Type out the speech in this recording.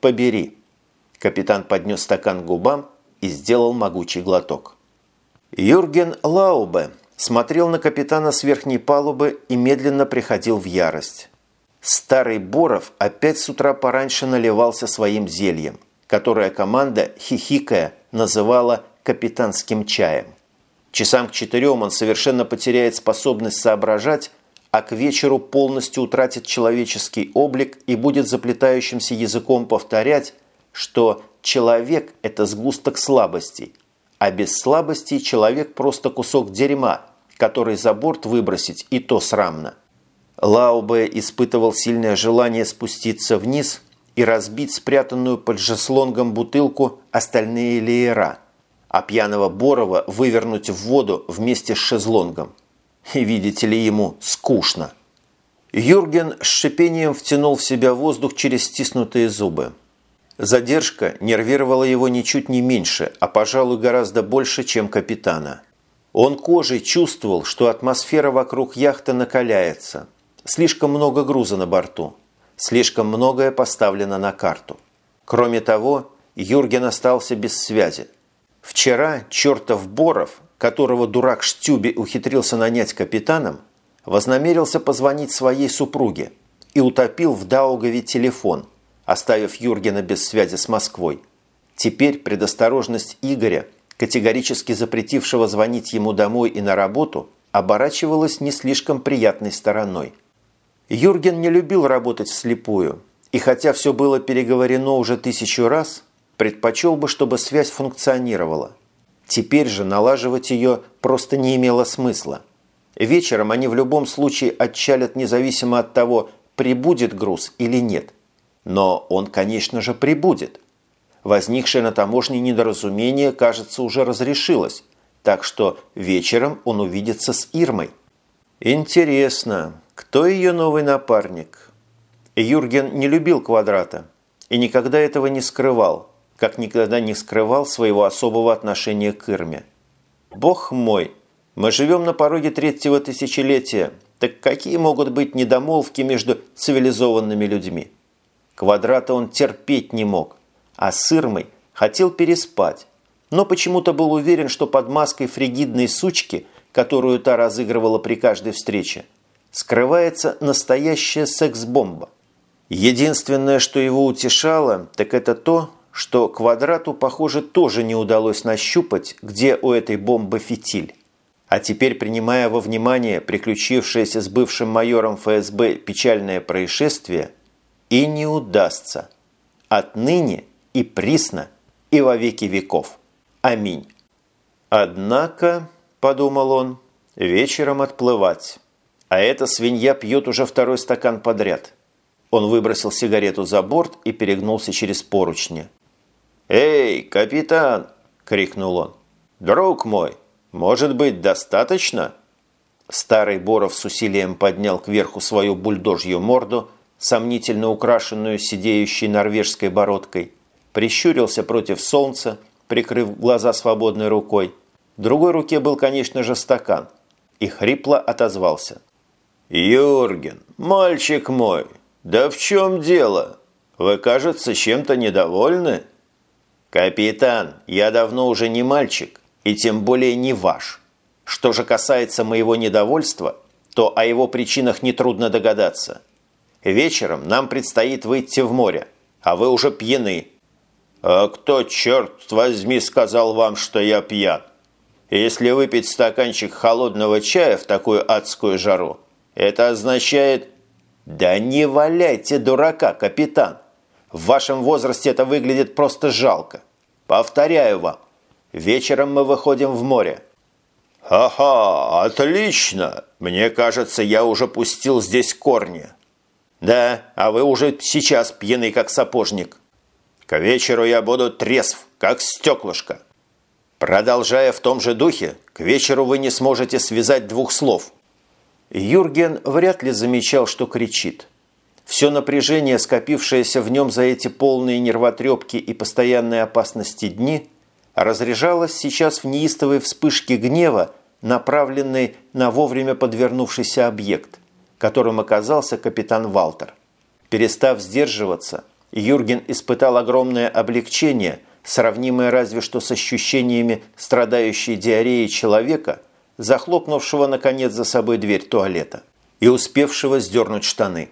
побери!» Капитан поднес стакан к губам и сделал могучий глоток. Юрген Лаубе смотрел на капитана с верхней палубы и медленно приходил в ярость. Старый Боров опять с утра пораньше наливался своим зельем, которое команда, хихикая, называла «капитанским чаем». Часам к четырем он совершенно потеряет способность соображать, а к вечеру полностью утратит человеческий облик и будет заплетающимся языком повторять, что человек – это сгусток слабостей, а без слабостей человек просто кусок дерьма, который за борт выбросить и то срамно. Лаубе испытывал сильное желание спуститься вниз и разбить спрятанную под жеслонгом бутылку остальные леера, а пьяного Борова вывернуть в воду вместе с шезлонгом. И видите ли, ему скучно. Юрген с шипением втянул в себя воздух через стиснутые зубы. Задержка нервировала его ничуть не меньше, а, пожалуй, гораздо больше, чем капитана. Он кожей чувствовал, что атмосфера вокруг яхты накаляется. Слишком много груза на борту. Слишком многое поставлено на карту. Кроме того, Юрген остался без связи. Вчера чертов Боров которого дурак Штюби ухитрился нанять капитаном, вознамерился позвонить своей супруге и утопил в Даугаве телефон, оставив Юргена без связи с Москвой. Теперь предосторожность Игоря, категорически запретившего звонить ему домой и на работу, оборачивалась не слишком приятной стороной. Юрген не любил работать вслепую, и хотя все было переговорено уже тысячу раз, предпочел бы, чтобы связь функционировала. Теперь же налаживать ее просто не имело смысла. Вечером они в любом случае отчалят независимо от того, прибудет груз или нет. Но он, конечно же, прибудет. Возникшее на таможне недоразумение, кажется, уже разрешилось, так что вечером он увидится с Ирмой. Интересно, кто ее новый напарник? Юрген не любил квадрата и никогда этого не скрывал, как никогда не скрывал своего особого отношения к Ирме. «Бог мой, мы живем на пороге третьего тысячелетия, так какие могут быть недомолвки между цивилизованными людьми?» Квадрата он терпеть не мог, а с Ирмой хотел переспать, но почему-то был уверен, что под маской фригидной сучки, которую та разыгрывала при каждой встрече, скрывается настоящая секс-бомба. Единственное, что его утешало, так это то, что квадрату, похоже, тоже не удалось нащупать, где у этой бомбы фитиль. А теперь, принимая во внимание приключившееся с бывшим майором ФСБ печальное происшествие, и не удастся. Отныне и присно, и во веки веков. Аминь. Однако, подумал он, вечером отплывать. А эта свинья пьет уже второй стакан подряд. Он выбросил сигарету за борт и перегнулся через поручни. «Эй, капитан!» – крикнул он. «Друг мой, может быть, достаточно?» Старый Боров с усилием поднял кверху свою бульдожью морду, сомнительно украшенную сидеющей норвежской бородкой, прищурился против солнца, прикрыв глаза свободной рукой. В другой руке был, конечно же, стакан, и хрипло отозвался. «Юрген, мальчик мой, да в чем дело? Вы, кажется, чем-то недовольны?» «Капитан, я давно уже не мальчик, и тем более не ваш. Что же касается моего недовольства, то о его причинах нетрудно догадаться. Вечером нам предстоит выйти в море, а вы уже пьяны». «А кто, черт возьми, сказал вам, что я пьян? Если выпить стаканчик холодного чая в такую адскую жару, это означает...» «Да не валяйте дурака, капитан!» В вашем возрасте это выглядит просто жалко. Повторяю вам, вечером мы выходим в море». «Ага, отлично! Мне кажется, я уже пустил здесь корни». «Да, а вы уже сейчас пьяный, как сапожник. К вечеру я буду трезв, как стеклышко». Продолжая в том же духе, к вечеру вы не сможете связать двух слов. Юрген вряд ли замечал, что кричит. Все напряжение, скопившееся в нем за эти полные нервотрепки и постоянной опасности дни, разряжалось сейчас в неистовой вспышке гнева, направленной на вовремя подвернувшийся объект, которым оказался капитан Валтер. Перестав сдерживаться, Юрген испытал огромное облегчение, сравнимое разве что с ощущениями страдающей диареей человека, захлопнувшего наконец за собой дверь туалета и успевшего сдернуть штаны.